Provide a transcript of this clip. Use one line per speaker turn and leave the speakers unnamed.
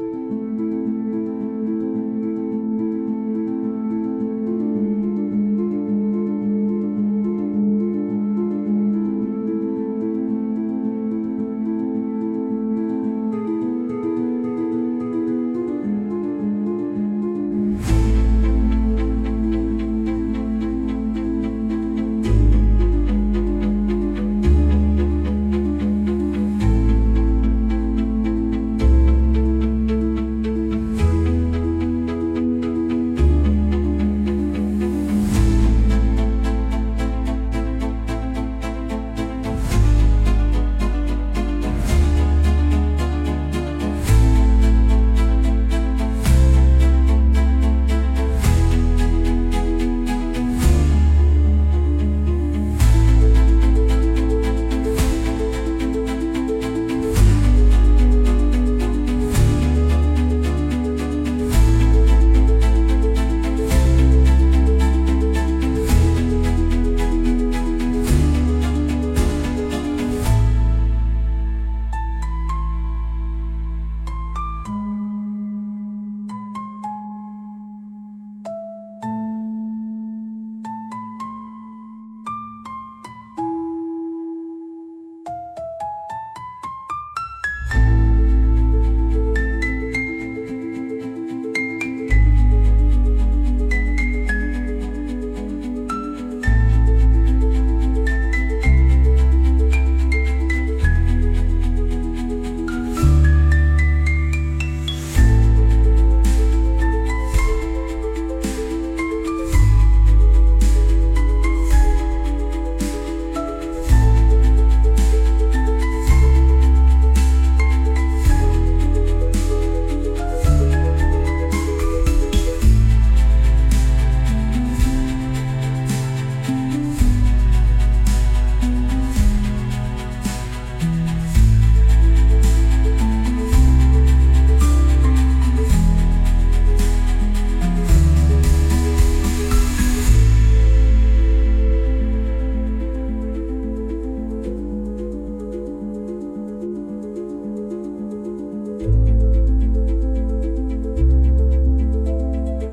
Música